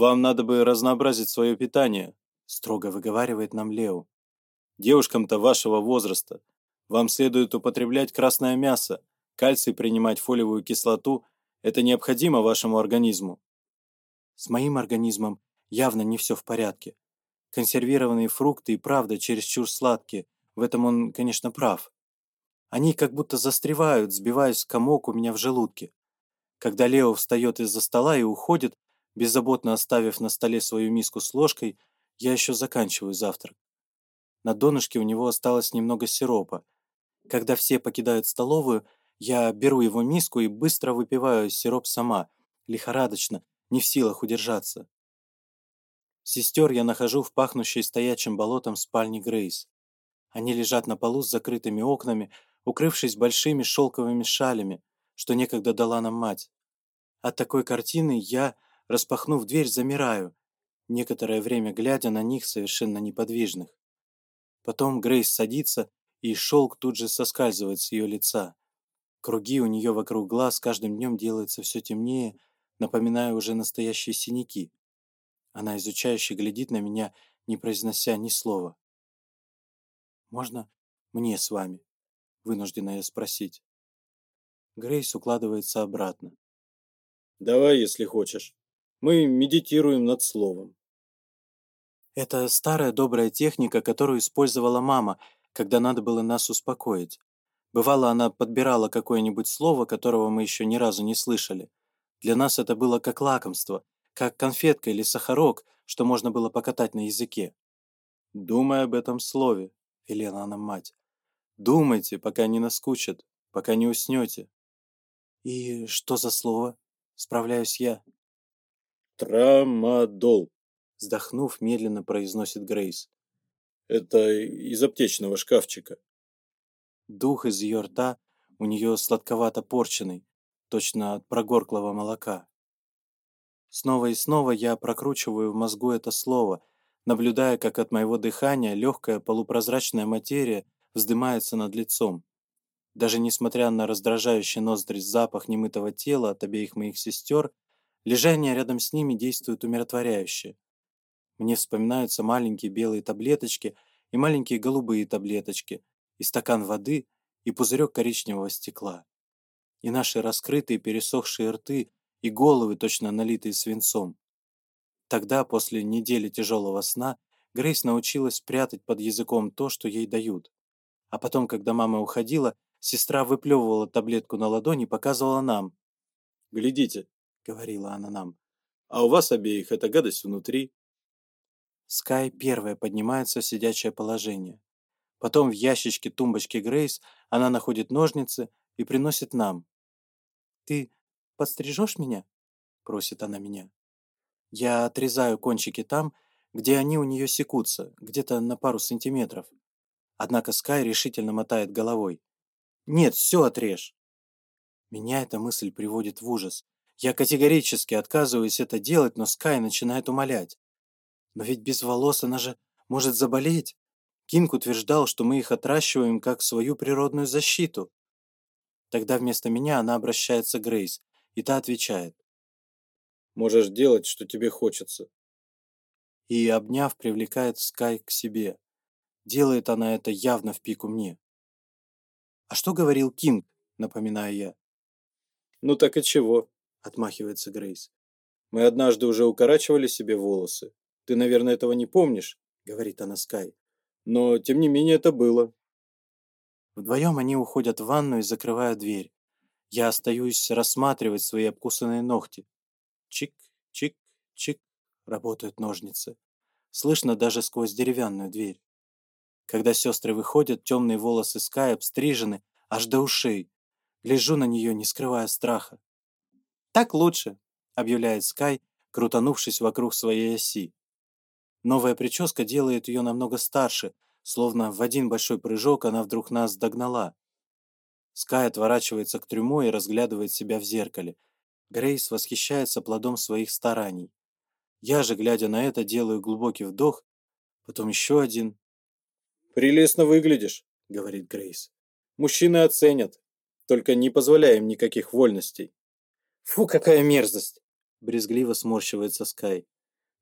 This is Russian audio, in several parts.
Вам надо бы разнообразить свое питание», — строго выговаривает нам Лео. «Девушкам-то вашего возраста. Вам следует употреблять красное мясо, кальций принимать фолиевую кислоту. Это необходимо вашему организму». С моим организмом явно не все в порядке. Консервированные фрукты и правда чересчур сладкие, в этом он, конечно, прав. Они как будто застревают, сбиваясь комок у меня в желудке. Когда Лео встает из-за стола и уходит, беззаботно оставив на столе свою миску с ложкой, я еще заканчиваю завтрак. На донышке у него осталось немного сиропа. Когда все покидают столовую, я беру его миску и быстро выпиваю сироп сама, лихорадочно, не в силах удержаться. Сестер я нахожу в пахнущей стоячим болотом спальне Грейс. Они лежат на полу с закрытыми окнами, укрывшись большими шелковыми шалями, что некогда дала нам мать. От такой картины я Распахнув дверь, замираю, некоторое время глядя на них совершенно неподвижных. Потом Грейс садится, и шелк тут же соскальзывает с ее лица. Круги у нее вокруг глаз каждым днем делаются все темнее, напоминая уже настоящие синяки. Она изучающе глядит на меня, не произнося ни слова. «Можно мне с вами?» — вынуждена я спросить. Грейс укладывается обратно. «Давай, если хочешь». Мы медитируем над словом. Это старая добрая техника, которую использовала мама, когда надо было нас успокоить. Бывало, она подбирала какое-нибудь слово, которого мы еще ни разу не слышали. Для нас это было как лакомство, как конфетка или сахарок, что можно было покатать на языке. «Думай об этом слове», — велела она мать. «Думайте, пока не наскучат, пока не уснете». «И что за слово?» — справляюсь я. Трамадол, вздохнув, медленно произносит Грейс. Это из аптечного шкафчика. Дух из ее рта у нее сладковато порченный, точно от прогорклого молока. Снова и снова я прокручиваю в мозгу это слово, наблюдая, как от моего дыхания легкая полупрозрачная материя вздымается над лицом. Даже несмотря на раздражающий ноздри запах немытого тела от обеих моих сестер, Лежание рядом с ними действует умиротворяюще. Мне вспоминаются маленькие белые таблеточки и маленькие голубые таблеточки, и стакан воды, и пузырек коричневого стекла. И наши раскрытые пересохшие рты, и головы, точно налитые свинцом. Тогда, после недели тяжелого сна, Грейс научилась прятать под языком то, что ей дают. А потом, когда мама уходила, сестра выплевывала таблетку на ладони и показывала нам. «Глядите, — говорила она нам. «А у вас обеих эта гадость внутри». Скай первая поднимается в сидячее положение. Потом в ящичке тумбочки Грейс она находит ножницы и приносит нам. «Ты подстрижешь меня?» — просит она меня. Я отрезаю кончики там, где они у нее секутся, где-то на пару сантиметров. Однако Скай решительно мотает головой. «Нет, все отрежь!» Меня эта мысль приводит в ужас. Я категорически отказываюсь это делать, но Скай начинает умолять. Но ведь без волос она же может заболеть. Кинг утверждал, что мы их отращиваем как свою природную защиту. Тогда вместо меня она обращается к Грейс, и та отвечает. «Можешь делать, что тебе хочется». И, обняв, привлекает Скай к себе. Делает она это явно в пику мне. «А что говорил Кинг?» — напоминаю я. «Ну так и чего?» отмахивается Грейс. Мы однажды уже укорачивали себе волосы. Ты, наверное, этого не помнишь, говорит она Скай. Но, тем не менее, это было. Вдвоем они уходят в ванну и закрывают дверь. Я остаюсь рассматривать свои обкусанные ногти. Чик, чик, чик, работают ножницы. Слышно даже сквозь деревянную дверь. Когда сестры выходят, темные волосы Скай обстрижены аж до ушей. Лежу на нее, не скрывая страха. «Так лучше», — объявляет Скай, крутанувшись вокруг своей оси. Новая прическа делает ее намного старше, словно в один большой прыжок она вдруг нас догнала. Скай отворачивается к трюму и разглядывает себя в зеркале. Грейс восхищается плодом своих стараний. Я же, глядя на это, делаю глубокий вдох, потом еще один. «Прелестно выглядишь», — говорит Грейс. «Мужчины оценят, только не позволяй им никаких вольностей». «Фу, какая мерзость!» — брезгливо сморщивается Скай.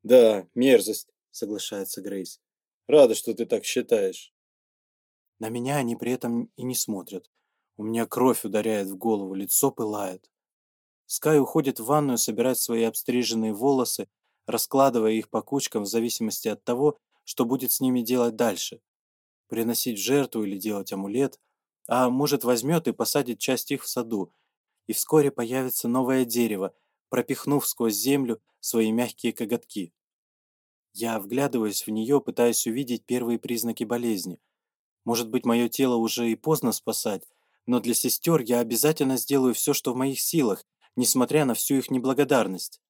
«Да, мерзость», — соглашается Грейс. «Рада, что ты так считаешь». На меня они при этом и не смотрят. У меня кровь ударяет в голову, лицо пылает. Скай уходит в ванную собирать свои обстриженные волосы, раскладывая их по кучкам в зависимости от того, что будет с ними делать дальше. Приносить в жертву или делать амулет. А может, возьмет и посадит часть их в саду, и вскоре появится новое дерево, пропихнув сквозь землю свои мягкие коготки. Я вглядываюсь в нее, пытаясь увидеть первые признаки болезни. Может быть, мое тело уже и поздно спасать, но для сестер я обязательно сделаю все, что в моих силах, несмотря на всю их неблагодарность.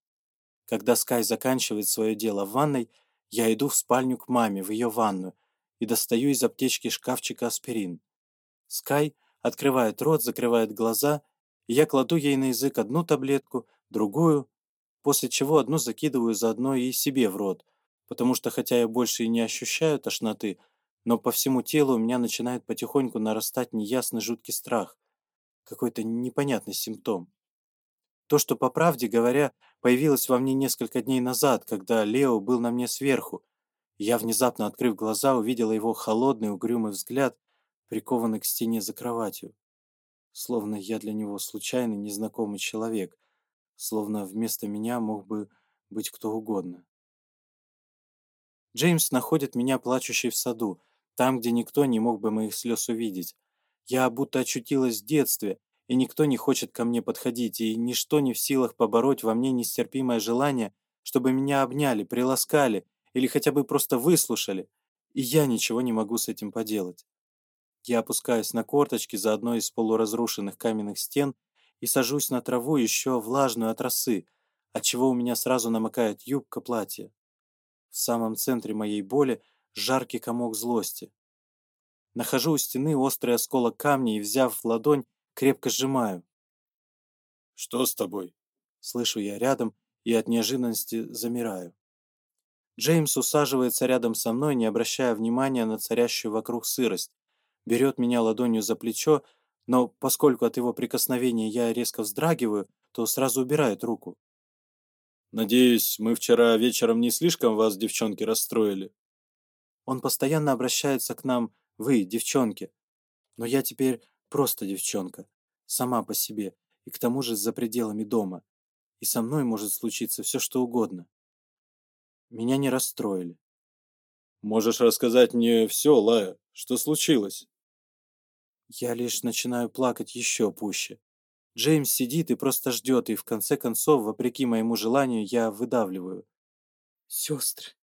Когда Скай заканчивает свое дело в ванной, я иду в спальню к маме, в ее ванную, и достаю из аптечки шкафчика аспирин. Скай открывает рот, закрывает глаза я кладу ей на язык одну таблетку, другую, после чего одну закидываю заодно и себе в рот, потому что хотя я больше и не ощущаю тошноты, но по всему телу у меня начинает потихоньку нарастать неясный жуткий страх, какой-то непонятный симптом. То, что, по правде говоря, появилось во мне несколько дней назад, когда Лео был на мне сверху, я, внезапно открыв глаза, увидела его холодный, угрюмый взгляд, прикованный к стене за кроватью словно я для него случайный незнакомый человек, словно вместо меня мог бы быть кто угодно. Джеймс находит меня плачущей в саду, там, где никто не мог бы моих слез увидеть. Я будто очутилась в детстве, и никто не хочет ко мне подходить, и ничто не в силах побороть во мне нестерпимое желание, чтобы меня обняли, приласкали или хотя бы просто выслушали, и я ничего не могу с этим поделать. Я опускаюсь на корточки за одной из полуразрушенных каменных стен и сажусь на траву, еще влажную от росы, отчего у меня сразу намокает юбка платья. В самом центре моей боли жаркий комок злости. Нахожу у стены острый осколок камня и, взяв в ладонь, крепко сжимаю. «Что с тобой?» Слышу я рядом и от неожиданности замираю. Джеймс усаживается рядом со мной, не обращая внимания на царящую вокруг сырость, берет меня ладонью за плечо, но поскольку от его прикосновения я резко вздрагиваю, то сразу убирает руку. «Надеюсь, мы вчера вечером не слишком вас, девчонки, расстроили?» Он постоянно обращается к нам «вы, девчонки». Но я теперь просто девчонка, сама по себе, и к тому же за пределами дома. И со мной может случиться все, что угодно. Меня не расстроили. «Можешь рассказать мне все, Лая? Что случилось?» Я лишь начинаю плакать еще пуще. Джеймс сидит и просто ждет, и в конце концов, вопреки моему желанию, я выдавливаю. «Сестры!»